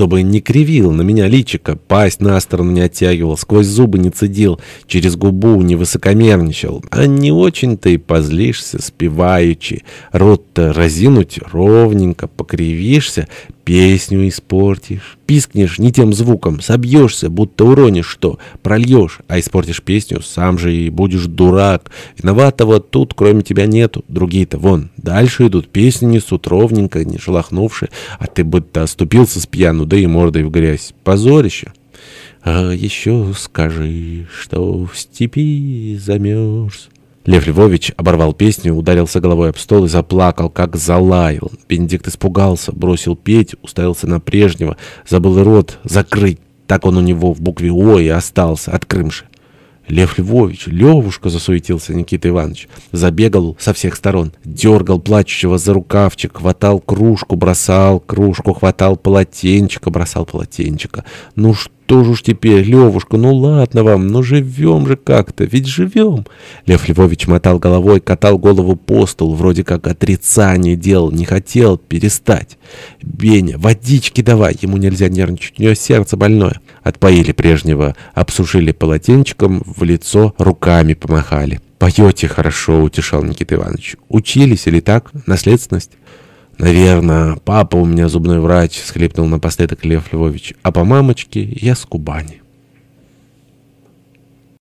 чтобы не кривил на меня личико, пасть на сторону не оттягивал, сквозь зубы не цедил, через губу не высокомерничал. А не очень-то и позлишься, спеваючи. Рот-то разинуть ровненько, покривишься, песню испортишь. Пискнешь не тем звуком, собьешься, будто уронишь что, прольешь, а испортишь песню, сам же и будешь дурак. Виноватого тут кроме тебя нету, другие-то вон, дальше идут, песни несут ровненько, не шелохнувши, а ты будто оступился с пьяну, да и мордой в грязь. Позорище. А еще скажи, что в степи замерз. Лев Львович оборвал песню, ударился головой об стол и заплакал, как залаял. Бенедикт испугался, бросил петь, уставился на прежнего, забыл рот закрыть. Так он у него в букве «О» и остался, открымши. Лев Львович, Левушка, засуетился Никита Иванович. Забегал со всех сторон, дергал плачущего за рукавчик, хватал кружку, бросал кружку, хватал полотенчика, бросал полотенчика. Ну что? же уж теперь, Левушка, ну ладно вам, ну живем же как-то, ведь живем. Лев Львович мотал головой, катал голову по столу, вроде как отрицание делал, не хотел перестать. Беня, водички давай, ему нельзя нервничать, у него сердце больное. Отпоили прежнего, обсушили полотенчиком, в лицо руками помахали. «Поете хорошо», — утешал Никита Иванович. «Учились или так? Наследственность?» «Наверное, папа у меня зубной врач», — схлипнул напоследок Лев Львович. «А по мамочке я с Кубани».